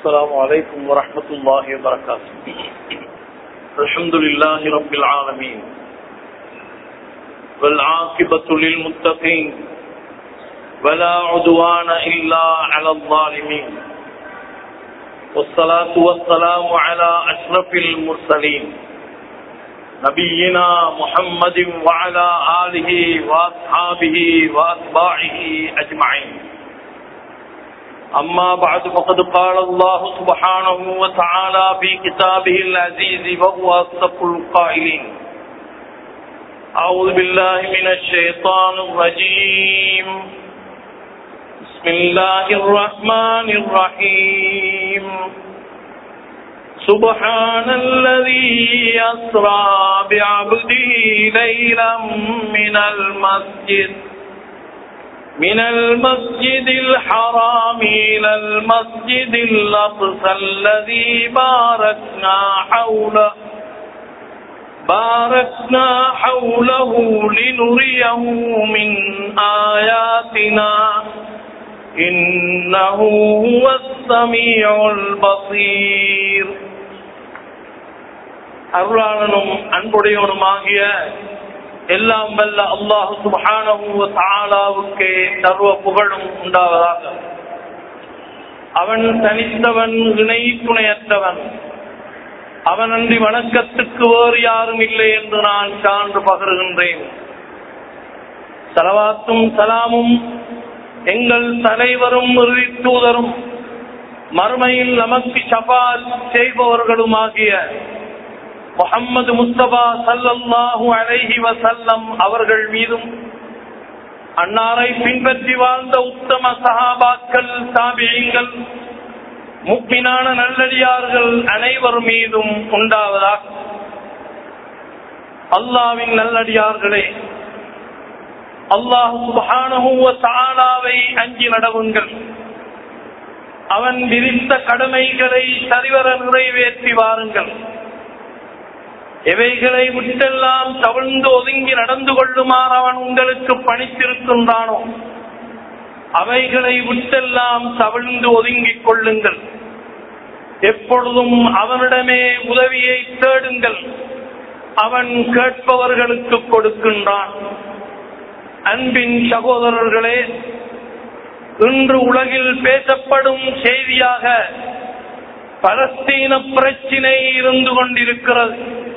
السلام علیکم ورحمۃ اللہ وبرکاتہ الحمد للہ رب العالمین والعاقبۃ للمتقین ولا عدوان الا على الظالمین والصلاة والسلام على اشرف المرسلین نبینا محمد وعلى آلہ واصحابہ واتباعہ اجمعین أما بعد فقد قال الله سبحانه وتعالى في كتابه العزيز وهو أصدق القائلين. أعوذ بالله من الشيطان الرجيم. بسم الله الرحمن الرحيم. سبحان الذي أسرى بعبده ليلا من المسجد. من المسجد الحرام إلى المسجد الأقصى الذي باركنا حوله باركنا حوله لنريه من آياتنا إنه هو السميع البصير அருளாளனும் அன்புடையவனுமாகிய எல்லாம் வல்ல அல்லாஹு சுபஹானஹு தாலாவுக்கே சர்வ புகழும் உண்டாவதாக. அவன் தனித்தவன் இணை துணையற்றவன். அவன் அன்றி வணக்கத்துக்கு வேறு யாரும் இல்லை என்று நான் சான்று பகருகின்றேன். சலவாத்தும் சலாமும் எங்கள் தலைவரும் தூதரும் மறுமையில் நமக்கு சபால் செய்பவர்களுமாகிய முகம்மது முஸ்தபா சல்லல்லாஹு அலைஹி வசல்லம் அவர்கள் மீதும் அன்னாரை பின்பற்றி வாழ்ந்த உத்தம சகாபாக்கள் சாபியங்கள் முப்பினான நல்லடியார்கள் அனைவர் மீதும் உண்டாவதாக. அல்லாவின் நல்லடியார்களே அல்லாஹுவை அஞ்சி நடவுங்கள். அவன் விரித்த கடமைகளை சரிவர நிறைவேற்றி வாருங்கள். எவைகளை விட்டெல்லாம் தவிழ்ந்து ஒதுங்கி நடந்து கொள்ளுமாறு அவன் உங்களுக்கு பணித்திருக்கின்றானோ அவைகளை விட்டெல்லாம் தவிழ்ந்து ஒதுங்கிக் கொள்ளுங்கள். எப்பொழுதும் அவனிடமே உதவியை தேடுங்கள். அவன் கேட்பவர்களுக்கு கொடுக்கின்றான். அன்பின் சகோதரர்களே இன்று உலகில் பேசப்படும் செய்தியாக பலஸ்தீன பிரச்சினை இருந்து கொண்டிருக்கிறது.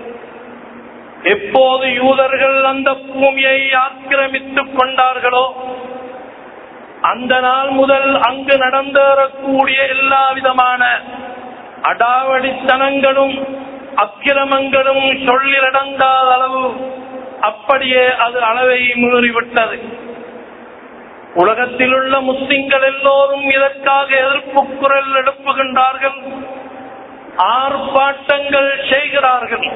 எப்போது யூதர்கள் அந்த பூமியை ஆக்கிரமித்துக் கொண்டார்களோ அந்த நாள் முதல் அங்கு நடந்தேறக்கூடிய எல்லா விதமான அடாவடித்தனங்களும் அக்கிரமங்களும் சொல்லிலடங்காத அளவு அப்படியே அது அளவை மீறிவிட்டது. உலகத்தில் உள்ள முஸ்லிம்கள் எல்லோரும் இதற்காக எதிர்ப்பு குரல் எழுப்புகின்றார்கள். ஆர்ப்பாட்டங்கள் செய்கிறார்கள்.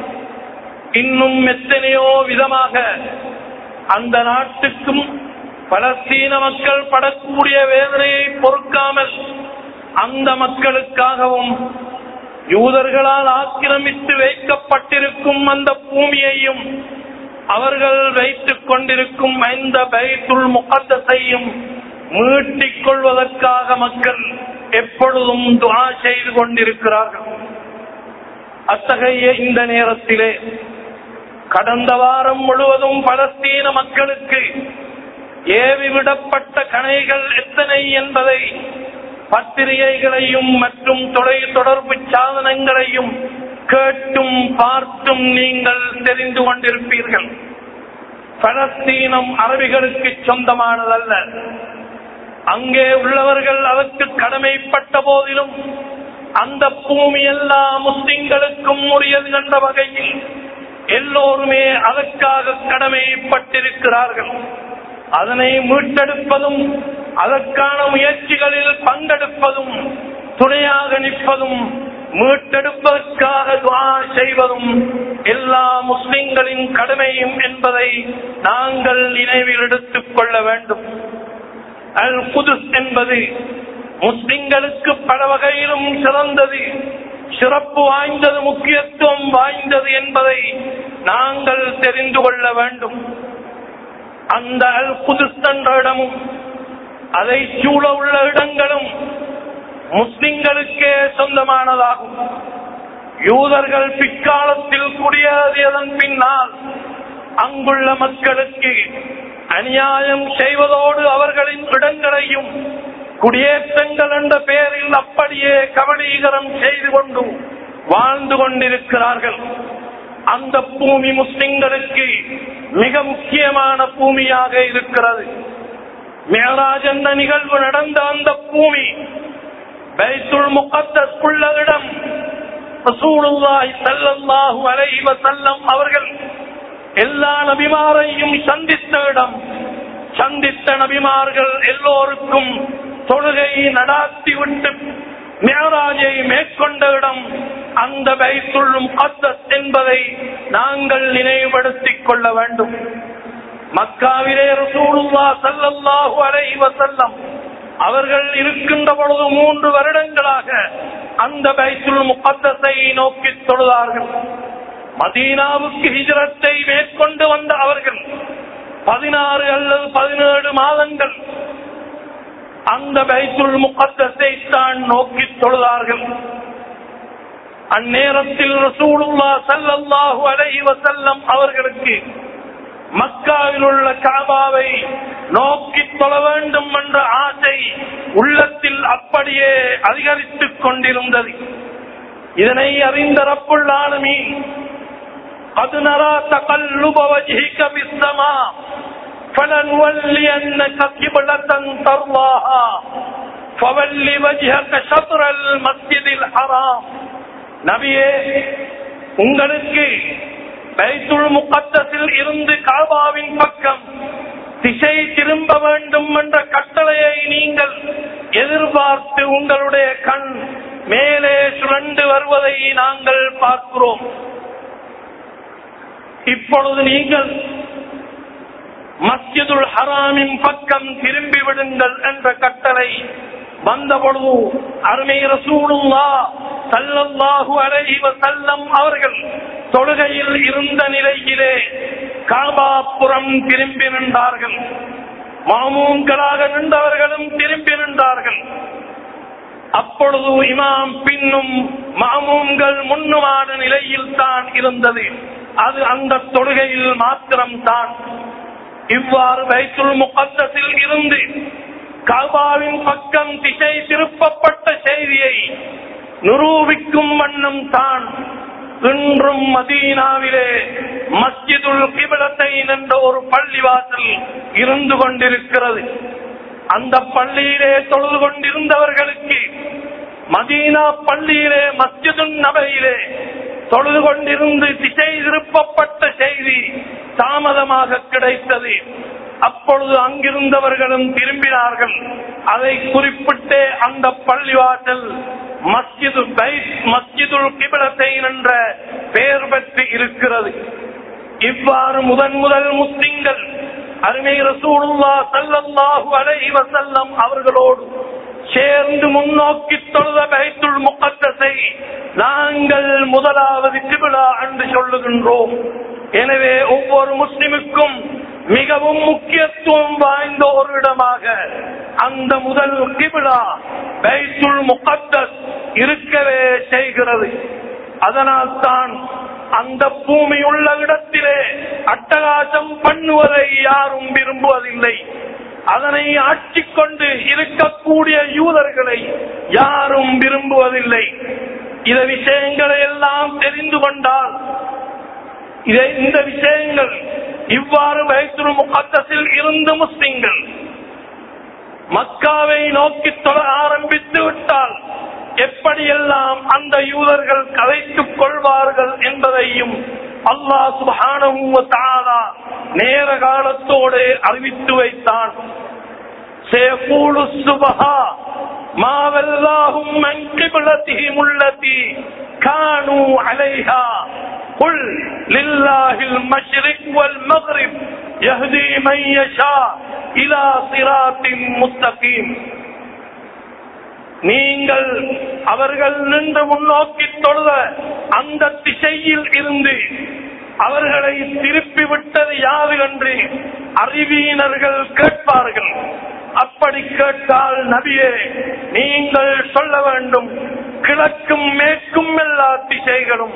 இன்னும் எத்தனையோ விதமாக அந்த நாட்டுக்கும் பலஸ்தீன மக்கள் படக்கூடிய வேதனையை பொறுக்காமல் அந்த மக்களுக்காகவும் யூதர்களால் ஆக்கிரமித்து வைக்கப்பட்டிருக்கும் அந்த பூமியையும் அவர்கள் வைத்துக் கொண்டிருக்கும் இந்த பைத்துல் முகத்தையும் மீட்டிக் கொள்வதற்காக மக்கள் எப்பொழுதும் துவா செய்து கொண்டிருக்கிறார்கள். அத்தகைய இந்த நேரத்திலே கடந்த வாரம் முழுவதும் பலஸ்தீன மக்களுக்கு ஏவிவிடப்பட்ட கணைகள் எத்தனை என்பதை பத்திரிகைகளையும் மற்றும் தொலை தொடர்பு சாதனங்களையும் கேட்டும் பார்த்தும் நீங்கள் தெரிந்து கொண்டிருப்பீர்கள். பலஸ்தீனம் அரபிகளுக்கு சொந்தமானதல்ல. அங்கே உள்ளவர்கள் அதற்கு கடமைப்பட்ட போதிலும் அந்த பூமி எல்லா முஸ்லிம்களுக்கும் உரியது என்ற வகையில் எல்லோருமே அதற்காக கடமைப்பட்டிருக்கிறார்கள். அதனை மீட்டெடுப்பதும் அதற்கான முயற்சிகளில் பங்கெடுப்பதும் துணையாக நிற்பதும் மீட்டெடுப்பதற்காக துவா செய்வதும் எல்லா முஸ்லிம்களின் கடமையும் என்பதை நாங்கள் நினைவில் எடுத்துக் கொள்ள வேண்டும். அல் புதுஸ் என்பது முஸ்லிம்களுக்கு பல வகையிலும் சிறந்தது. சிறப்பு வாய்ந்தது முக்கியத்துவம் வாய்ந்தது என்பதை நாங்கள் தெரிந்து கொள்ள வேண்டும். அந்த அல் குதுஸ் இடமும் அதை சூழ உள்ள இடங்களும் முஸ்லிம்களுக்கே சொந்தமானதாகும். யூதர்கள் பிற்காலத்தில் குடியேறியதன் பின்னால் அங்குள்ள மக்களுக்கு அநியாயம் செய்வதோடு அவர்களின் இடங்களையும் குடியேற்றங்கள் என்ற பெயரில் அப்படியே கபலீகரம் செய்து கொண்டு வாழ்ந்து கொண்டிருக்கிறார்கள். அந்த பூமி முஸ்லிம்களுக்கு மிக முக்கியமான பூமியாக இருக்கிறது. மேராஜ் என்ற நிகழ்வு நடந்த அந்த பூமி பைத்துல் முகத்தஸ் உள்ள இடம் அவர்கள் எல்லா நபிமாரையும் சந்தித்த இடம் சந்தித்த நபிமார்கள் எல்லோருக்கும் தொழுகையை நடாத்திவிட்டு மேராஜை மேற்கொண்ட இடம் அந்த பைத்துள்ளும் முகத்தஸ் என்பதை நாங்கள் நினைவுபடுத்திக் கொள்ள வேண்டும். மக்காவிலே ரசூலுல்லா ஸல்லல்லாஹு அலைஹி வஸல்லம் அவர்கள் இருக்கின்ற பொழுது மூன்று வருடங்களாக அந்த பைத்துல் முப்பத்தத்தை நோக்கி தொழுதார்கள். மதீனாவுக்கு ஹிஜரத்தை மேற்கொண்டு வந்த அவர்கள் பதினாறு அல்லது பதினேழு மாதங்கள் அந்த பைத்துல் முகத்தத்தை தான் நோக்கி தொழுதார்கள். அந்நேரத்தில் ரசூலுல்லா சல்லாஹு அலைஹி செல்லம் அவர்களுக்கு மக்காவில் உள்ள காபாவை நோக்கி தொழ வேண்டும் என்ற ஆசை உள்ளத்தில் அப்படியே அதிகரித்துக் கொண்டிருந்தது. இதனை அறிந்த ரப்புள் ஆளுமி அது நரா தகல்லுபவஜிக பிஸ்தமா فلنولينك قبلة ترضاها فول وجهك شطر المسجد الحرام நபியே உங்களுக்கு பைத்துல் முகத்தத்தில் இருந்து காபாவின் பக்கம் திசை திரும்ப வேண்டும் என்ற கட்டளையை நீங்கள் எதிர்பார்த்து உங்களுடைய கண் மேலே சுழண்டு வருவதை நாங்கள் பார்க்கிறோம் இப்பொழுது நீங்கள் மஸ்ஜிதுல் ஹராமின் பக்கம் திரும்பி விடுங்கள் என்ற கட்டளை வந்தபொழுது அருமை ரசூலுல்லா சல்லல்லாஹு அலைஹி வஸல்லம் அவர்கள் தொழுகையில் இருந்த நிலையிலே காபாபுரம் திரும்பி நின்றார்கள். மாமூன்களாக நின்றவர்களும் திரும்பி நின்றார்கள். அப்பொழுது இமாம் பின்னும் மாமூன்கள் முன்னுமான நிலையில் தான் இருந்தது. அது அந்த தொழுகையில் மாத்திரம்தான். இவ்வாறு வைத்துள் முகத்தத்தில் இருந்து காபாவின் பக்கம் திசை திருப்பப்பட்ட செய்தியை நிரூபிக்கும் வண்ணம் தான் இன்றும் மதீனாவிலே மஸ்ஜிதுல் கிபிலத்தை என்ற ஒரு பள்ளிவாசல் இருந்து கொண்டிருக்கிறது. அந்த பள்ளியிலே தொழுது கொண்டிருந்தவர்களுக்கு மதீனா பள்ளியிலே மஸ்ஜிதுன் நபையிலே தொழுது கொண்டிருந்து திசை திருப்பப்பட்ட செய்தி தாமதமாக கிடைத்தது. அப்பொழுது அங்கிருந்தவர்களும் திரும்பினார்கள். அதை குறிப்பிட்டே அந்த பள்ளிவாசல் மஸ்ஜிது பைத் மஸ்ஜிதுல் கிபிலத்தை என்ற பெயர் பெற்று இருக்கிறது. இவ்வாறு முதன் முதல் முஸ்லிம்கள் அருமை ரசூலுல்லா ஸல்லல்லாஹு அலைஹி வஸல்லம் அவர்களோடு சேர்ந்து முன்னோக்கி தொழுத பைத்துல் முகத்தஸை நாங்கள் முதலாவது கிபிலா என்று சொல்லுகின்றோம். எனவே ஒவ்வொரு முஸ்லிமுக்கும் மிகவும் முக்கியத்துவம் வாய்ந்த ஒரு இடமாக அந்த முதல் கிபிலா பைத்துல் முகத்தஸ் இருக்கவே செய்கிறது. அதனால் தான் அந்த பூமி உள்ள இடத்திலே அட்டகாசம் பண்ணுவதை யாரும் விரும்புவதில்லை. அதனை ஆட்சிக்கொண்டு இருக்கக்கூடிய யூதர்களை யாரும் விரும்புவதில்லை. இந்த விஷயங்களை எல்லாம் தெரிந்து கொண்டால் இதை இந்த விஷயங்கள் இவ்வாறு வைத்துரு முகத்தில் இருந்து முஸ்லிம்கள் மக்காவை நோக்கி தொட ஆரம்பித்து விட்டால் எப்படியெல்லாம் அந்த யூதர்கள் கலைத்துக் கொள்வார்கள் என்பதையும் அல்லா சுபானவும் நேர காலத்தோடு அறிவித்து வைத்தான். முஸ்தகீம் நீங்கள் அவர்கள் நின்று முன்னோக்கி தொழுத அந்த திசையில் இருந்து அவர்களை திருப்பி விட்டது யாது என்று அறிவியினர்கள் கேட்பார்கள். அப்படி கேட்டால் நபியே நீங்கள் சொல்ல வேண்டும். கிழக்கும் மேற்கும் எல்லா திசைகளும்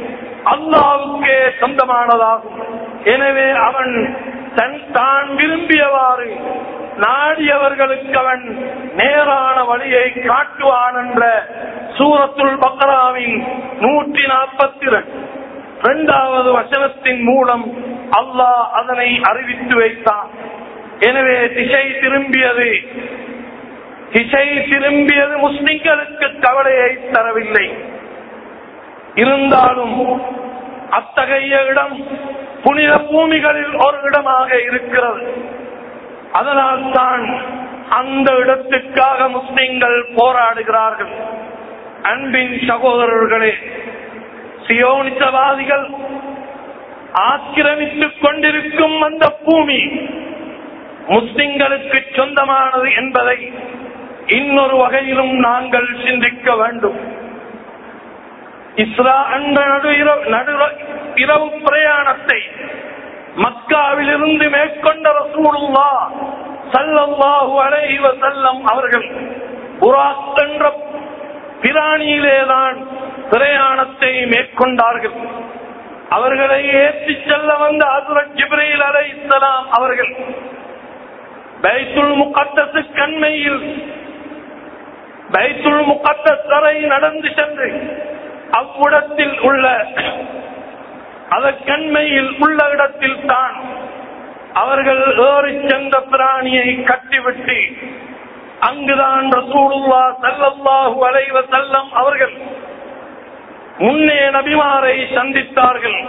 அல்லாவுக்கே சொந்தமானதாகும். எனவே அவன் தன் தான் விரும்பியவாறு நாடியவர்களுக்கு அவன் நேரான வழியை காட்டுவான் என்ற சூரத்துல் பக்ராவின் நூற்றி நாற்பத்தி இரண்டாவது வசனத்தின் மூலம் அல்லாஹ் அதனை அறிவித்து வைத்தான். எனவே திசை திரும்பியது. திசை திரும்பியது முஸ்லிம்களுக்கு கவலையை தரவில்லை. இருந்தாலும் அத்தகைய இடம் புனித பூமிகளில் ஒரு இடமாக இருக்கிறது. அதனால் தான் அந்த இடத்துக்காக முஸ்லிம்கள் போராடுகிறார்கள். அன்பின் சகோதரர்களே சியோனிசவாதிகள் ஆக்கிரமித்துக் கொண்டிருக்கும் அந்த பூமி முஸ்லிம்களுக்கு சொந்தமானது என்பதை இன்னொரு வகையிலும் நாங்கள் சிந்திக்க வேண்டும். இஸ்ரா என்ற நடு இரவு நடு இரவு பிரயாணத்தை மக்காவிலிருந்து மேற்கொண்ட ரசூலுல்லா சல்லல்லாஹு அலைஹி வஸல்லம் அவர்கள் புராக் என்ற பிராணியிலேதான் பிரயாணத்தை மேற்கொண்டார்கள். அவர்களை ஏற்றி செல்ல வந்த அசுரத் ஜிப்ரீல் அலைஹிஸ்ஸலாம் அவர்கள் பைத்துல் முகத்தசு கண்மையில் பைத்துல் முகத்தஸ் வரை நடந்து சென்று அவ்விடத்தில் உள்ள அதற்கண்மையில் உள்ள இடத்தில் தான் அவர்கள் ஏறி சென்ற பிராணியை கட்டிவிட்டு அங்குதான் ரசூலுல்லா சல்லல்லாஹு அலைவ செல்லம் அவர்கள் முன்னே நபிமாரை சந்தித்தார்கள்.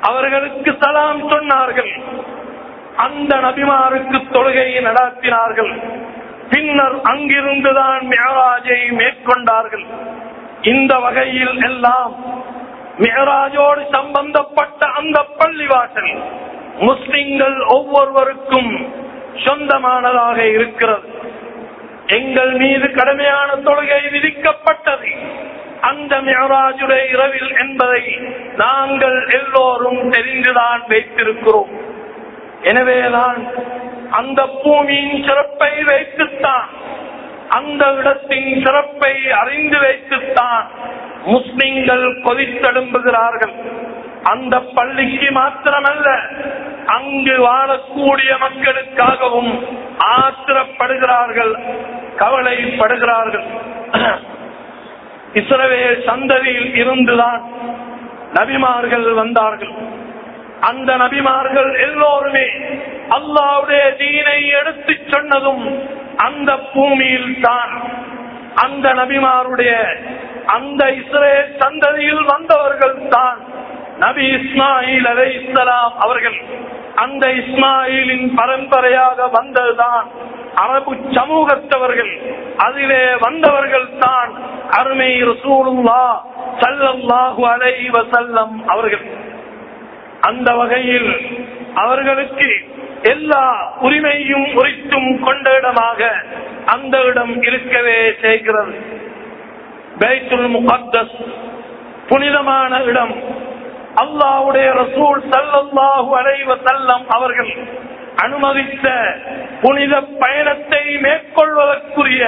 அவர்களுக்கு சலாம் சொன்னார்கள். அந்த நபிமாருக்கு தொழுகையை நடாத்தினார்கள். பின்னர் அங்கிருந்துதான் மேராஜை மேற்கொண்டார்கள். இந்த வகையில் எல்லாம் மேராஜோடு சம்பந்தப்பட்ட அந்த பள்ளிவாசல் முஸ்லிம்கள் ஒவ்வொருவருக்கும் சொந்தமானதாக இருக்கிறது. எங்கள் மீது கடுமையான தொழுகை விதிக்கப்பட்டது. அந்த மேராஜுடைய இரவில் என்பதை நாங்கள் எல்லோரும் தெரிந்துதான் வைத்திருக்கிறோம். எனவேதான் அந்த பூமியின் சிறப்பை வைத்துத்தான் அந்த இடத்தின் சிறப்பை அறிந்து வைத்துத்தான் முஸ்லிம்கள் கொதித்தெழும்புகிறார்கள் அந்த பள்ளிக்கு மாத்திரமல்ல அங்கு வாழக்கூடிய மக்களுக்காகவும் ஆத்திரப்படுகிறார்கள் கவலைப்படுகிறார்கள். இஸ்ரவேல் சந்ததியில் இருந்துதான் நபிமார்கள் வந்தார்கள். அந்த நபிமார்கள் எல்லோருமே அல்லாவுடைய தீனை எடுத்து சொன்னதும் அந்த பூமியில் தான். அந்த நபிமாருடைய அந்த இஸ்ரேல் சந்ததியில் வந்தவர்கள் தான் நபி இஸ்மாயில் அலை இஸ்லாம் அவர்கள். அந்த இஸ்மாயிலின் பரம்பரையாக வந்ததுதான் அரபு சமூகத்தவர்கள். அதிலே வந்தவர்கள் தான் அருமை ரசூலுல்லா சல்லல்லாஹு அலைஹி வஸல்லம் அவர்கள். அந்த வகையில் அவர்களுக்கு எல்லா உரிமையும் உரித்தும் கொண்ட இடமாக அந்த இடம் இருக்கவே செய்கிறது. பைத்துல் முகத்தஸ் புனிதமான இடம். அல்லாவுடைய ரசூல் சல்லல்லாஹு அலைஹி வஸல்லம் அவர்கள் அனுமதித்த புனித பயணத்தை மேற்கொள்வதற்குரிய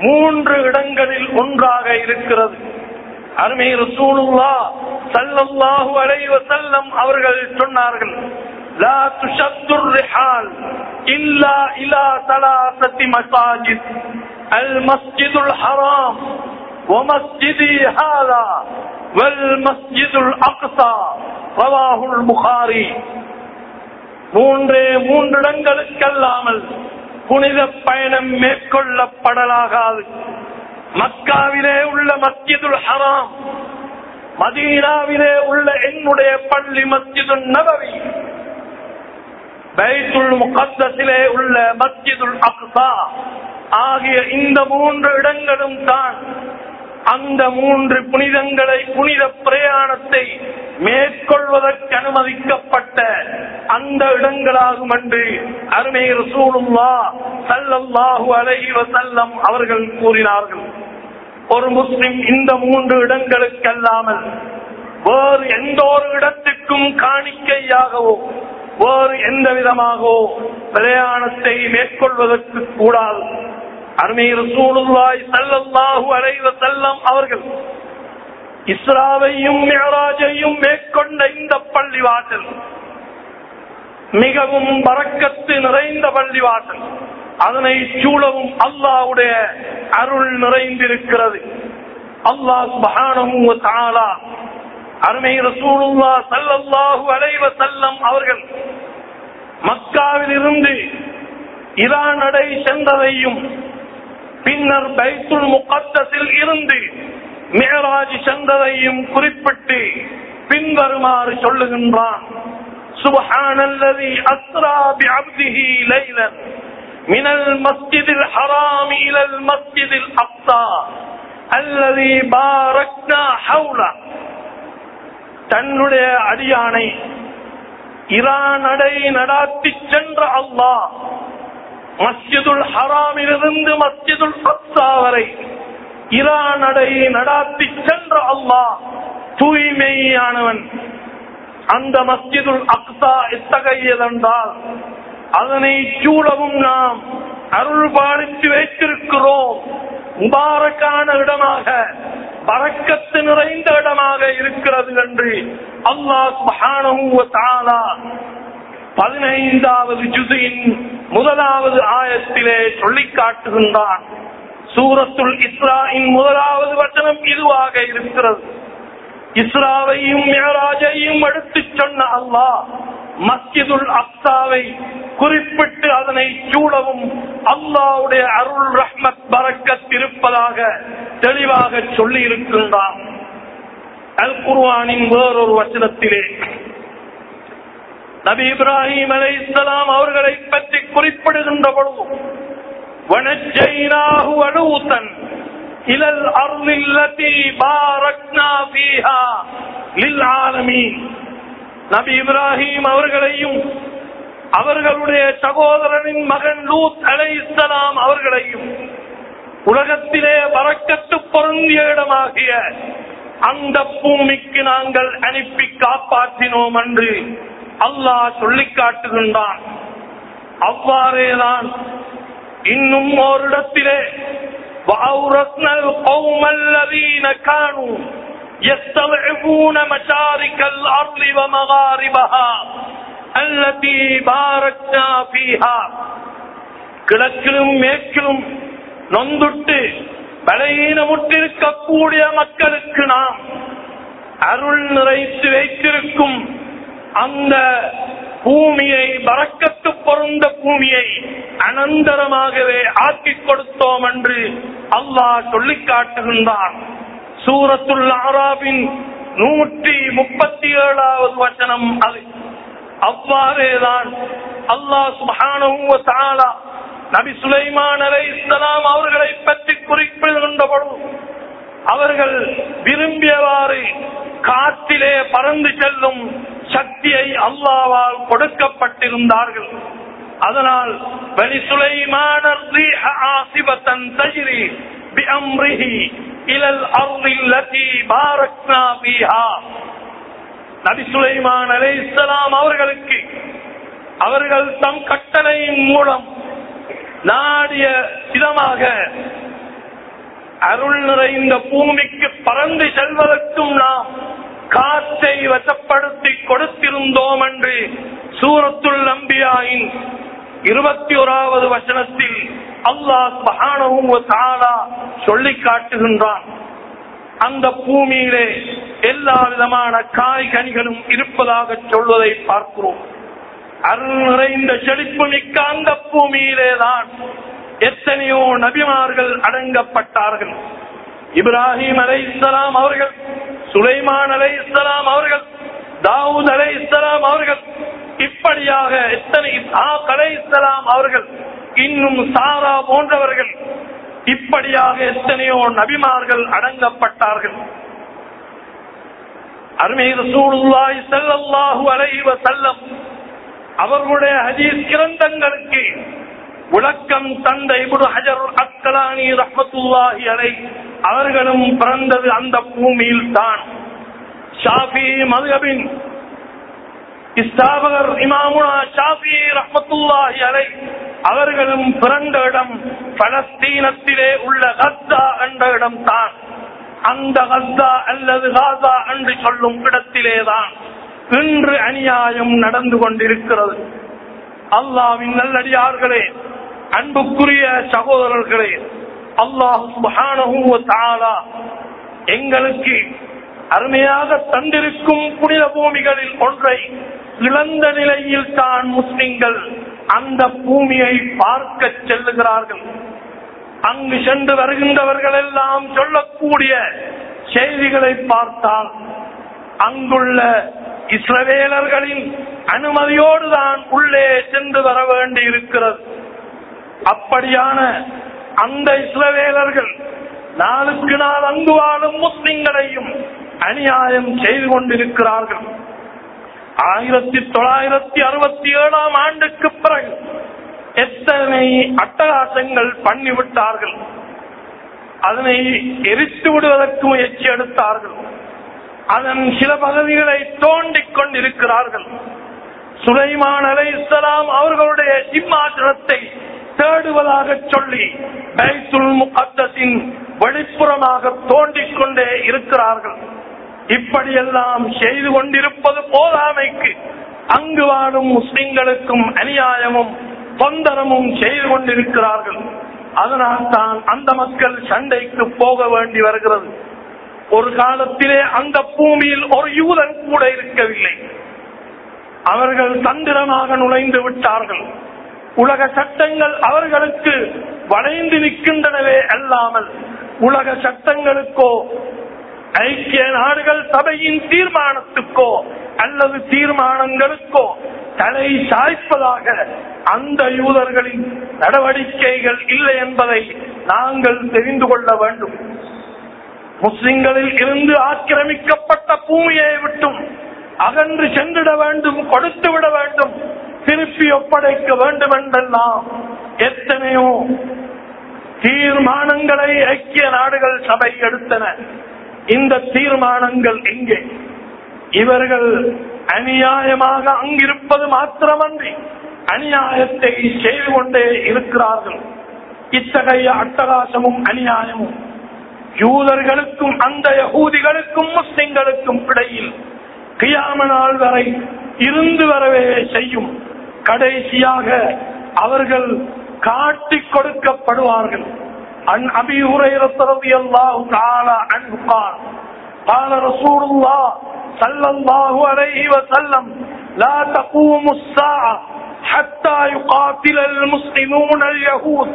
மூன்று இடங்களில் ஒன்றாக இருக்கிறது. அருமை ரசூலுல்லா சல்லல்லாஹு அலைஹி வஸல்லம் அவர்கள் சொன்னார்கள் لا تشد الرحال إلا إلى ثلاثة مساجد المسجد الحرام ومسجدي هذا والمسجد الأقصى رواه البخاري மூன்றே மூன்று இடங்களுக்கல்லாமல் புனித பயணம் மேற்கொள்ளப்படலாகாது மக்காவிலே உள்ள மஸ்ஜிதுல் ஹராம் மதீனாவிலே உள்ள என்னுடைய பள்ளி மஸ்ஜிது நபவி பைத்துல் முகத்திலே உள்ள மஸ்ஜிதுல் அக்சா ஆகிய இந்த மூன்று இடங்களும் தான் அந்த மூன்று புனிதங்களை புனித பிரயாணத்தை மேற்கொள்வதற்கு அனுமதிக்கப்பட்ட அந்த இடங்களாகும் என்று அருமை ரசூலுல்லா சல்லல்லாஹு அலைஹி செல்லம் அவர்கள் கூறினார்கள். ஒரு முஸ்லிம் இந்த மூன்று இடங்களுக்கு அல்லாமல் வேறு எந்த ஒரு இடத்துக்கும் காணிக்கையாகவோ வேறு எந்த விதமாகவோ பிரயாணத்தை மேற்கொள்வதற்கு கூடாது. அருமையில் சூழ்வாய் செல்லல்லாஹு அலைவ செல்லம் அவர்கள் இஸ்ராவையும் மேராஜையும் மேற்கொண்ட இந்த பள்ளிவாசல் மிகவும் பறக்கத்து நிறைந்த பள்ளிவாசல் அதனை சூழவும் அல்லாவுடைய அருள் நிறைந்திருக்கிறது. அல்லாஹ் மகானமும் தாளா அருமை ரசூலுல்லா சல்லல்லாஹு அலைவ செல்லம் அவர்கள் மக்காவிலிருந்து ஈரான் நடை சென்றதையும் பின்னர் பைத்துல் முகத்தத்தில் இருந்து மேராஜ் சென்றதையும் குறிப்பிட்டு பின்வருமாறு சொல்லுகின்றான். சுபஹானல்லதி அஸ்ரா பி அப்திஹி லைலன். மினல் மஸ்ஜிதில் ஹராமி இலல் மஸ்ஜிதில் அப்தா அல்லது பாரக்னா ஹவுலா. தன்னுடைய அடியானை இராநடை நடாத்தி சென்ற அல்லாஹ் மஸ்ஜிதுல் ஹராமிலிருந்து மஸ்ஜிதுல் அப்சா வரை இராநடை நடாத்தி சென்ற அல்லாஹ் தூய்மையானவன். அந்த மஸ்ஜிதுல் அக்சா எத்தகையதென்றால் அதனை சூழவும் நாம் அருள் பாலித்து வைத்திருக்கிறோம். முபாரக்கான இடமாக பறக்கத்து நிறைந்த இடமாக இருக்கிறது என்று அல்லாஹ் சுப்ஹானஹு பதினைந்தாவது ஜுதியின் முதலாவது ஆயத்திலே சொல்லிக் காட்டுகின்றான். சூரத்துல் இஸ்ராயின் முதலாவது வச்சனம் இதுவாக இருக்கிறது. இஸ்ராவையும் மேராஜையும் எடுத்துச் சொன்ன அல்லாஹ் மஸ்ஜிதுல் அப்சாவை குறிப்பிட்டு அதனை சூடவும் அல்லாவுடைய அருள் ரஹ்மத் பறக்கத் இருப்பதாக தெளிவாக சொல்லி இருக்கின்றான் அல் குர்வானின் வேறொரு வசனத்திலே நபி இப்ராஹிம் அலை இஸ்லாம் அவர்களை பற்றி குறிப்பிடுகின்ற பொழுது வனஜைனாகு அழுவுத்தன் இலல் அருள் இல்லத்தி பாரக்னா பீஹா லில் ஆலமீன். நபி இப்ராஹிம் அவர்களையும் அவர்களுடைய சகோதரனின் மகன் லூத் அலை இஸ்லாம் அவர்களையும் உலகத்திலே வரக்கத்து பொருந்திய இடமாகிய அந்த பூமிக்கு நாங்கள் அனுப்பி காப்பாற்றினோம் என்று அல்லாஹ் சொல்லி காட்டுகின்றான். அவ்வாறேதான் இன்னும் ஓரிடத்திலே காணும் يستضعفون مشارك الأرض ومغاربها التي باركنا فيها கிழக்கிலும் மேற்கிலும் நொந்துட்டு பலகீனமுற்றிருக்கக்கூடிய மக்களுக்கு நாம் அருள் நிறைத்து வைத்திருக்கும் அந்த பூமியை வரக்கத்து பொருந்த பூமியை அனந்தரமாகவே ஆக்கிக் கொடுத்தோம் என்று அல்லாஹ் சொல்லிக் காட்டுகின்றான் சூரத்துல் ஆராபின் நூற்றி முப்பத்தி ஏழாவது வசனம் அது. அவ்வாறேதான் அல்லாஹ் சுப்ஹானஹு வ நபி சுலைமான் அலைஹிஸ்ஸலாம் அவர்களை பற்றி குறிப்பிடுகின்ற அவர்கள் விரும்பியவாறு காற்றிலே பறந்து செல்லும் சக்தியை அல்லாவால் கொடுக்கப்பட்டிருந்தார்கள். அதனால் பனி இலல் அருளில் லதி பாரக்னா பீஹா. நபி இஸ்லாம் அவர்களுக்கு அவர்கள் தம் கட்டளையின் மூலம் நாடிய விதமாக அருள் நிறைந்த பூமிக்கு பறந்து செல்வதற்கும் நாம் காற்றை வசப்படுத்தி கொடுத்திருந்தோம் என்று சூரத்துள் நம்பியாயின் இருபத்தி ஓராவது வசனத்தில் அல்லாஹ் சொல்லி காட்டுகின்றான். அந்த பூமியிலே எல்லா விதமான காய் கனிகளும் இருப்பதாக சொல்வதை பார்க்கிறோம். அருள் நிறைந்த செழிப்பு மிக்க அந்த பூமியிலேதான் எத்தனையோ நபிமார்கள் அடங்கப்பட்டார்கள். இப்ராஹிம் அலை இஸ்லாம் அவர்கள் சுலைமான் அலை இஸ்லாம் அவர்கள் தாவூத் அலை இஸ்லாம் அவர்கள் இப்படியாக எத்தனை இஸ்ஹாக் இஸ்லாம் அவர்கள் இன்னும் சாரா போன்றவர்கள் இப்படியாக எத்தனையோ நபிமார்கள் அடங்கப்பட்டார்கள். அருமை ரசூலுல்லாஹி ஸல்லல்லாஹு அலைவ செல்லம் அவர்களுடைய ஹதீஸ் கிரந்தங்களுக்கு விளக்கம் தந்தை இப்னு ஹஜர் அஸ்கலானி ரஹ்மத்துல்லாஹி அலை அவர்களும் பிறந்தது அந்த பூமியில் தான் ஷாஃபி மதுகபின் இஸ்தாபகர் இமாமுனா ஷாஃபி ரஹமத்துல்லாஹி அலை அவர்களும் பிறந்த இடம் பலஸ்தீனத்திலே உள்ள கத்தா என்ற இடம் தான் அந்த கத்தா அல்லது காசா என்று சொல்லும் இடத்திலேதான் இன்று அநியாயம் நடந்து கொண்டிருக்கிறது. அல்லாவின் நல்லடியார்களே அன்புக்குரிய சகோதரர்களே அல்லாஹு எங்களுக்கு அருமையாக தந்திருக்கும் புனித பூமிகளில் ஒன்றை இழந்த நிலையில் தான் முஸ்லிம்கள் அந்த பூமியை பார்க்க செல்லுகிறார்கள். அங்கு சென்று வருகின்றவர்கள் எல்லாம் சொல்லக்கூடிய செய்திகளை பார்த்தால் அங்குள்ள இஸ்ரவேலர்களின் அனுமதியோடு தான் உள்ளே சென்று வர வேண்டி இருக்கிறது அப்படியான அந்த இஸ்ரவேலர்கள் நாளுக்கு நாள் அங்கு வாழும் முஸ்லிம்களையும் அநியாயம் செய்து கொண்டிருக்கிறார்கள். ஆயிரத்தி தொள்ளாயிரத்தி அறுபத்தி ஏழாம் ஆண்டுக்கு பிறகு எத்தனை அட்டகாசங்கள் பண்ணிவிட்டார்கள்? அதனை எரித்து விடுவதற்கு முயற்சி எடுத்தார்கள். அதன் சில பகுதிகளை தோண்டிக் கொண்டிருக்கிறார்கள். சுலைமான் அலை இஸ்லாம் அவர்களுடைய சிம்மாசனத்தை தேடுவதாக சொல்லி பைத்துல் முகத்தின் வெளிப்புறமாக தோண்டிக் கொண்டே இருக்கிறார்கள். இப்படியெல்லாம் செய்து கொண்டிருப்பது போதாமைக்கு. அங்கு வாழும் முஸ்லிம்களுக்கும் அநியாயமும் தொந்தரமும் செய்து கொண்டிருக்கிறார்கள். அதனால் தான் அந்த மக்கள் சண்டைக்கு போக வேண்டி வருகிறது. ஒரு காலத்திலே அந்த பூமியில் ஒரு யூதன் கூட இருக்கவில்லை. அவர்கள் தந்திரமாக நுழைந்து விட்டார்கள். உலக சட்டங்கள் அவர்களுக்கு வளைந்து நிற்கின்றனவே அல்லாமல் உலக சட்டங்களுக்கோ ஐக்கிய நாடுகள் சபையின் தீர்மானத்துக்கோ அல்லது தீர்மானங்களுக்கோ தலை சாய்ப்பதாக அந்த யூதர்களின் நடவடிக்கைகள் இல்லை என்பதை நாங்கள் தெரிந்து கொள்ள வேண்டும். முஸ்லிம்களில் இருந்து ஆக்கிரமிக்கப்பட்ட பூமியை விட்டும் அகன்று சென்றிட வேண்டும் கொடுத்து விட வேண்டும் திருப்பி ஒப்படைக்க வேண்டும் என்றெல்லாம் எத்தனையோ தீர்மானங்களை ஐக்கிய நாடுகள் சபை எடுத்தன. இந்த தீர்மானங்கள் எங்கே? இவர்கள் அநியாயமாக அங்கிருப்பது மாத்திரமன்றி அநியாயத்தை செய்து கொண்டே இருக்கிறார்கள். இத்தகைய அட்டகாசமும் அநியாயமும் யூதர்களுக்கும் அந்த யூதிகளுக்கும் முஸ்லிம்களுக்கும் இடையில் கியாம நாள் வரை இருந்து வரவே செய்யும். கடைசியாக அவர்கள் காட்டிக் கொடுக்கப்படுவார்கள். عن أبي هريرة رضي الله تعالى عنه قال قال رسول الله صلى الله عليه وسلم لا تقوم الساعة حتى يقاتل المسلمون اليهود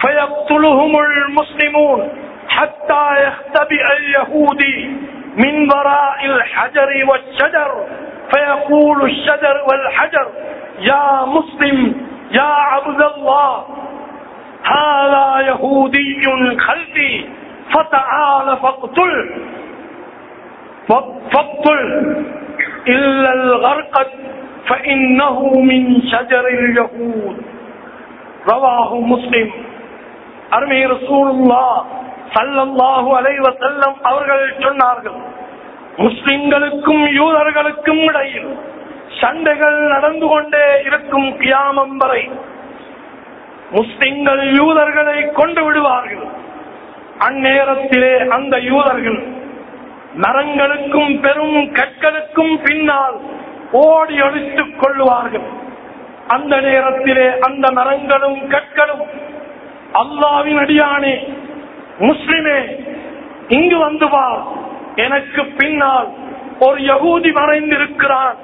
فيقتلهم المسلمون حتى يختبئ اليهودي من وراء الحجر والشجر فيقول الشجر والحجر يا مسلم يا عبد الله هذا يهودي خلفي فتعال فاقتل فاقتل إلا الغرقد فإنه من شجر اليهود رواه مسلم அருமை ரசூலுல்லா சல்லல்லாஹு அலைஹி வஸல்லம் அவர்கள் சொன்னார்கள் முஸ்லிம்களுக்கும் யூதர்களுக்கும் இடையில் சண்டைகள் நடந்து கொண்டே இருக்கும் கியாமம் வரை முஸ்லிம்கள் யூதர்களை கொண்டு விடுவார்கள். அந்நேரத்திலே அந்த யூதர்கள் நரங்களுக்கும் பெரும் கற்களுக்கும் பின்னால் ஓடி அழித்துக் கொள்ளுவார்கள். அந்த நேரத்திலே அந்த நரங்களும் கற்களும் அல்லாவின் அடியானே முஸ்லிமே இங்கு வந்து வா. எனக்கு பின்னால் ஒரு யகூதி மறைந்திருக்கிறான்.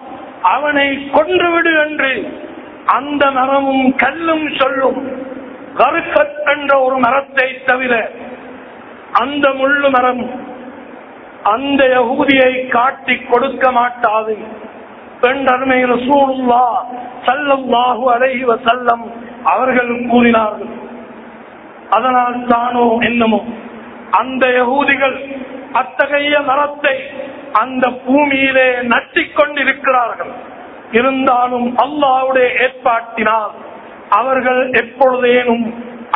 அவனை கொன்றுவிடு என்று அந்த மரமும் கல்லும் சொல்லும். கருக்கத் என்ற ஒரு மரத்தை தவிர அந்த முள்ளு மரம் அந்த யகுதியை காட்டி கொடுக்க மாட்டாது. பெண்டருமையில் சூழ்லா செல்லம் வாகு அழகிவ செல்லம் அவர்கள் கூறினார்கள். அதனால் தானோ என்னமோ அந்த யகூதிகள் அத்தகைய மரத்தை அந்த பூமியிலே நட்டிக் கொண்டிருக்கிறார்கள். இருந்தாலும் அல்லாவுடைய ஏற்பாட்டினால் அவர்கள் எப்பொழுதேனும்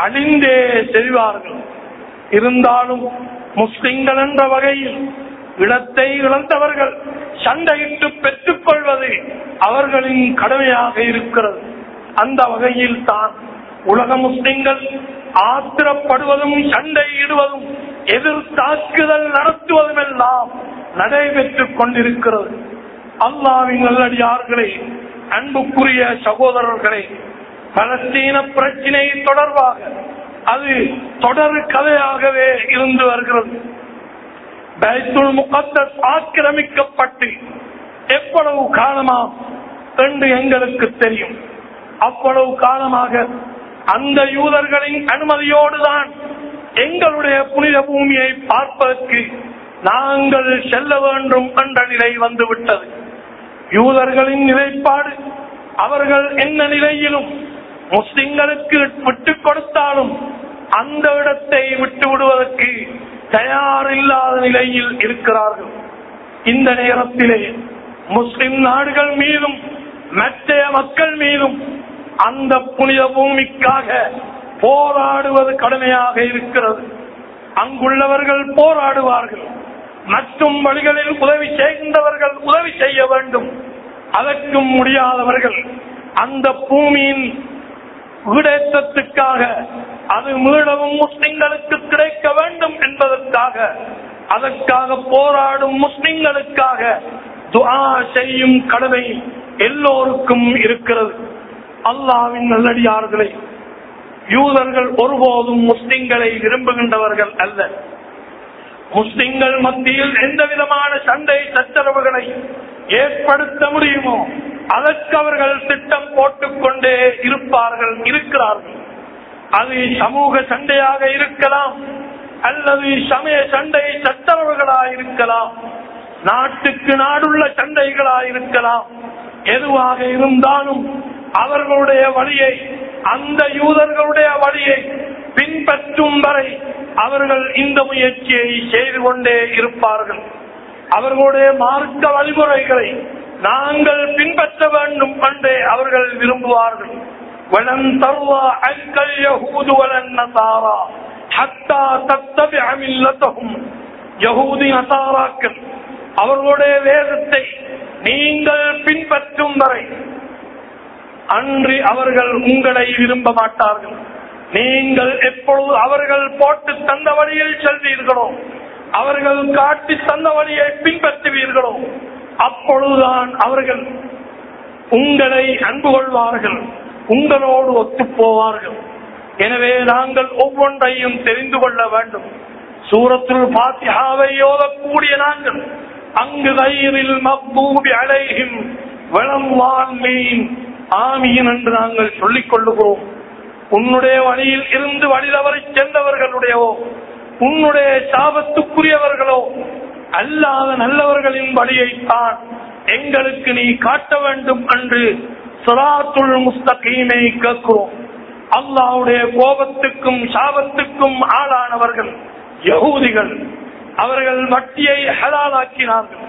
அழிந்தே செல்வார்கள். இருந்தாலும் முஸ்லிம்கள் என்ற வகையில் இடத்தை இழந்தவர்கள் சண்டையிட்டு பெற்றுக் கொள்வது அவர்களின் கடமையாக இருக்கிறது. அந்த வகையில் தான் உலக முஸ்லிம்கள் ஆத்திரப்படுவதும் சண்டையிடுவதும் எதிர் தாக்குதல் நடத்துவதும் எல்லாம் நடைபெற்றுக் கொண்டிருக்கிறது. அல்லாவின் நல்லடியார்களே அன்புக்குரிய சகோதரர்களே பலஸ்தீன பிரச்சினை தொடர்பாக அது தொடர் கதையாகவே இருந்து வருகிறது. பைத்துல் முகத்தஸ் ஆக்கிரமிக்கப்பட்டு எவ்வளவு காலமா என்று எங்களுக்கு தெரியும். அவ்வளவு காலமாக அந்த யூதர்களின் அனுமதியோடுதான் எங்களுடைய புனித பூமியை பார்ப்பதற்கு நாங்கள் செல்ல வேண்டும் என்ற நிலை வந்துவிட்டது. யூதர்களின் நிலைப்பாடு. அவர்கள் என்ன நிலையிலும் முஸ்லிம்களுக்கு விட்டுக் கொடுத்தாலும் அந்த இடத்தை விட்டு விடுவதற்கு தயாரில்லாத நிலையில் இருக்கிறார்கள். இந்த நேரத்திலே முஸ்லிம் நாடுகள் மீதும் மற்ற மக்கள் மீதும் அந்த புனித பூமிக்காக போராடுவது கடுமையாக இருக்கிறது. அங்குள்ளவர்கள் போராடுவார்கள். மற்றும் வழிகளில் உதவி செய்கின்றவர்கள் உதவி செய்ய வேண்டும். அதற்கும் முடியாதவர்கள் அந்த பூமியின் ஈடேற்றத்துக்காக அது மீளவும் முஸ்லிம்களுக்கு கிடைக்க வேண்டும் என்பதற்காக அதற்காக போராடும் முஸ்லிம்களுக்காக துஆ செய்யும் கடமை எல்லோருக்கும் இருக்கிறது. அல்லாவின் நல்லடியார்களை யூதர்கள் ஒருபோதும் முஸ்லிம்களை விரும்புகின்றவர்கள் அல்ல. முஸ்லிம்கள் மத்தியில் எந்த விதமான சண்டை சச்சரவுகளை ஏற்படுத்த முடியுமோ அதற்கு அவர்கள் திட்டம் போட்டுக்கொண்டே இருப்பார்கள் இருக்கிறார்கள். அது சமூக சண்டையாக இருக்கலாம் அல்லது சமய சண்டை சச்சரவுகளாக இருக்கலாம் நாட்டுக்கு நாடுள்ள சண்டைகளாக இருக்கலாம். எதுவாக இருந்தாலும் அவர்களுடைய வழியை அந்த யூதர்களுடைய வழியை பின்பற்றும் வரை அவர்கள் இந்த முயற்சியை செய்து கொண்டே இருப்பார்கள் அவர்களுடைய மார்க்க வழிமுறைகளை நாங்கள் பின்பற்ற வேண்டும் என்றே அவர்கள் விரும்புவார்கள் وَلَنْ تَرْضَى عَنْكَ الْيَهُودُ وَلَا النَّصَارَى حَتَّى تَتَّبِعَ مِلَّتَهُمْ யகூதி நசாராக்கள் அவர்களுடைய வேதத்தை நீங்கள் பின்பற்றும் வரை அன்றி அவர்கள் உங்களை விரும்ப மாட்டார்கள் நீங்கள் எப்பொழுது அவர்கள் போட்டு தந்த வழியில் செல்வீர்களோ அவர்கள் காட்டி தந்த வழியை பின்பற்றுவீர்களோ அப்பொழுதுதான் அவர்கள் உங்களை அன்பு கொள்வார்கள் உங்களோடு ஒத்து போவார்கள். எனவே நாங்கள் ஒவ்வொன்றையும் தெரிந்து கொள்ள வேண்டும். சூரத்துள் பாத்தியாவை ஓதக்கூடிய நாங்கள் அங்கு தயிரில் மப்பூபி அலைஹிம் வளம் வாழ்மீன் ஆமீன் என்று நாங்கள் சொல்லிக் கொள்ளுகிறோம். உன்னுடைய வழியில் இருந்து வழி தவறி சென்றவர்களுடையவோ உன்னுடைய சாபத்துக்குரியவர்களோ அல்லாத நல்லவர்களின் வழியைத்தான் எங்களுக்கு நீ காட்ட வேண்டும் என்று சுராத்துள் முஸ்தகீமை கேட்கிறோம். அல்லாவுடைய கோபத்துக்கும் சாபத்துக்கும் ஆளானவர்கள் யகூதிகள். அவர்கள் வட்டியை ஹலாலாக்கினார்கள்.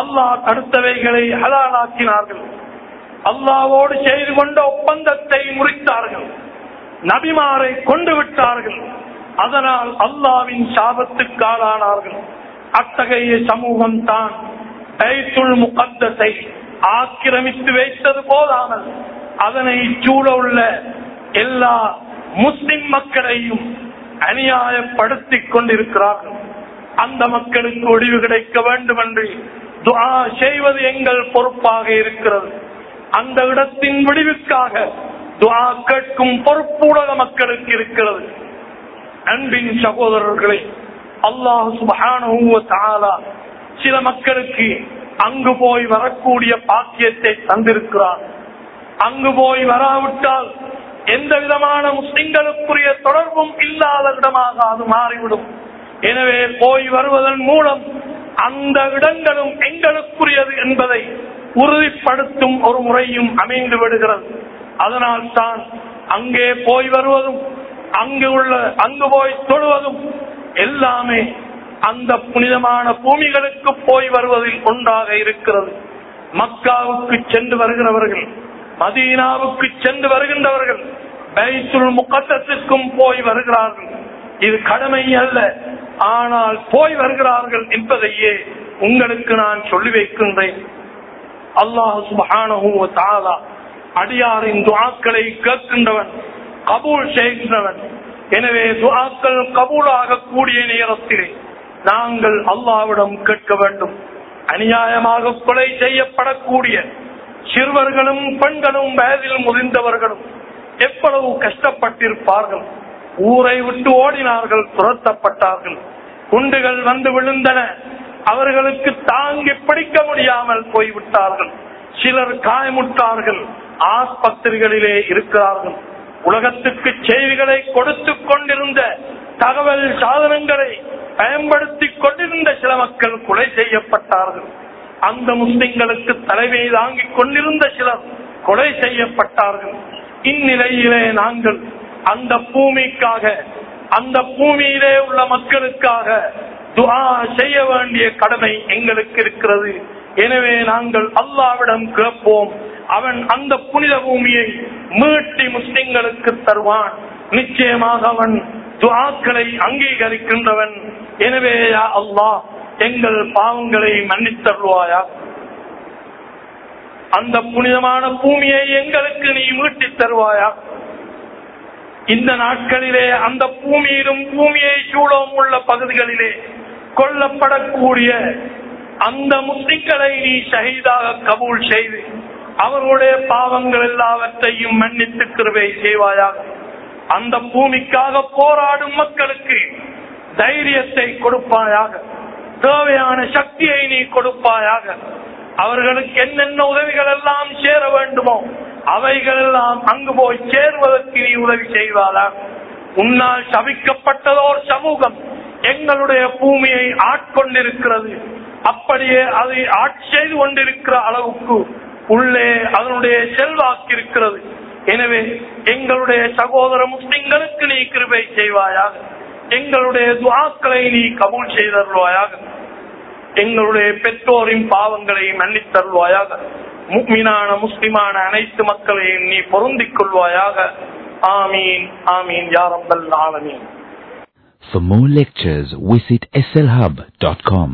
அல்லாஹ் தடுத்தவைகளை ஹலாலாக்கினார்கள். அல்லாவோடு செய்து கொண்ட ஒப்பந்தத்தை முறித்தார்கள். நபிமாரை கொண்டு விட்டார்கள். அதனால் அல்லாவின் சாபத்துக்கு ஆளானார்கள். அத்தகைய சமூகம் தான் முகத்தத்தை ஆக்கிரமித்து வைத்தது போதாமல் அதனை சூழ உள்ள எல்லா முஸ்லிம் மக்களையும் அநியாயப்படுத்திக் கொண்டிருக்கிறார்கள். அந்த மக்களுக்கு ஒளிவு கிடைக்க வேண்டும் என்று துவா செய்வது எங்கள் பொறுப்பாக இருக்கிறது. அந்த இடத்தின் முடிவுக்காக துவா கேட்கும் பொறுப்பு உலக மக்களுக்கு இருக்கிறது. அன்பின் சகோதரர்களை அல்லாஹ் சுபஹானஹு சில மக்களுக்கு அங்கு போய் வரக்கூடிய பாக்கியத்தை தந்திருக்கிறார். அங்கு போய் வராவிட்டால் எந்த விதமான முஸ்லிம்களுக்குரிய தொடர்பும் இல்லாத இடமாக அது மாறிவிடும். எனவே போய் வருவதன் மூலம் அந்த இடங்களும் எங்களுக்குரியது என்பதை உறுதிப்படுத்தும் ஒரு முறையும் அமைந்து விடுகிறது. அதனால் தான் அங்கே போய் வருவதும் அங்கு உள்ள அங்கு போய் தொழுவதும் எல்லாமே அந்த புனிதமான பூமிகளுக்கு போய் வருவதில் ஒன்றாக இருக்கிறது. மக்காவுக்கு சென்று வருகிறவர்கள் மதீனாவுக்கு சென்று வருகின்றவர்கள் பைத்துல் முக்கட்டத்திற்கும் போய் வருகிறார்கள். இது கடமை அல்ல ஆனால் போய் வருகிறார்கள் என்பதையே உங்களுக்கு நான் சொல்லி வைக்கின்றேன். அல்லாஹ் சுபஹானஹு தாலா அடியாரின் துவாக்களை கேட்கின்றவன் கபூல் செய்கின்றவன். எனவே துவாக்கள் கபூலாக கூடிய நேரத்திலே நாங்கள் அல்லாவிடம் கேட்க வேண்டும். அநியாயமாக கொலை செய்யப்படக்கூடிய சிறுவர்களும் பெண்களும் வயதில் முதிர்ந்தவர்களும் எவ்வளவு கஷ்டப்பட்டிருப்பார்கள். ஊரை விட்டு ஓடினார்கள் துரத்தப்பட்டார்கள். குண்டுகள் வந்து விழுந்தன. அவர்களுக்கு தாங்கி பிடிக்க முடியாமல் போய்விட்டார்கள். சிலர் காயமுட்டார்கள் ஆஸ்பத்திரிகளிலே இருக்கிறார்கள். உலகத்துக்கு செய்திகளை கொடுத்து கொண்டிருந்த தகவல் சாதனங்களை பயன்படுத்திக் கொண்டிருந்த சில மக்கள் கொலை செய்யப்பட்டார்கள். அந்த முஸ்லிம்களுக்கு தலைமை தாங்கிக் கொண்டிருந்த சிலர் கொலை செய்யப்பட்டார்கள். இந்நிலையிலே நாங்கள் அந்த பூமிக்காக அந்த பூமியிலே உள்ள மக்களுக்காக துவா செய்ய வேண்டிய கடமை எங்களுக்கு இருக்கிறது. எனவே நாங்கள் அல்லாவிடம் கேட்போம். அவன் அந்த புனித பூமியை மீட்டி முஸ்லிம்களுக்கு தருவான். நிச்சயமாக அவன் துவாக்களை அங்கீகரிக்கின்றவன். எனவே அல்லாஹ் எங்கள் பாவங்களை மன்னித்தருவாயா அந்த புனிதமான பூமியை எங்களுக்கு நீ மீட்டித் தருவாயா? இந்த நாட்களிலே அந்த பூமியிலும் பூமியை சூழவும் உள்ள பகுதிகளிலே கொல்லப்படக்கூடிய அந்த முஸ்லிம்களை நீ ஷஹீதாக கபூல் செய்து அவர்களுடைய பாவங்கள் எல்லாவற்றையும் மன்னித்து கிருபை செய்வாயாக. அந்த பூமிக்காக போராடும் மக்களுக்கு தைரியத்தை கொடுப்பாயாக. தேவையான சக்தியை நீ கொடுப்பாயாக. அவர்களுக்கு என்னென்ன உதவிகள் எல்லாம் சேர வேண்டுமோ அவைகள் எல்லாம் அங்கு போய் சேர்வதற்கு நீ உதவி செய்வாரா உன்னால் சபிக்கப்பட்டதோர் சமூகம் எங்களுடைய பூமியை ஆட்கொண்டிருக்கிறது. அப்படியே அதை ஆட்சி செய்து கொண்டிருக்கிற அளவுக்கு உள்ளே அதனுடைய செல்வாக்கு இருக்கிறது. எனவே எங்களுடைய சகோதர முஸ்லிம்களுக்கு நீ கிருபை செய்வாயாக. எங்களுடைய துவாக்களை நீ கபூல் செய்தருவாயாக எங்களுடைய பெற்றோரின் பாவங்களை மன்னித்தருவாயாக முக்மினான முஸ்லிமான அனைத்து மக்களையும் நீ பொருந்திக் கொள்வாயாக. ஆமீன் ஆமீன் யாரம்பல் ஆலமீன். For more lectures, visit slhub.com.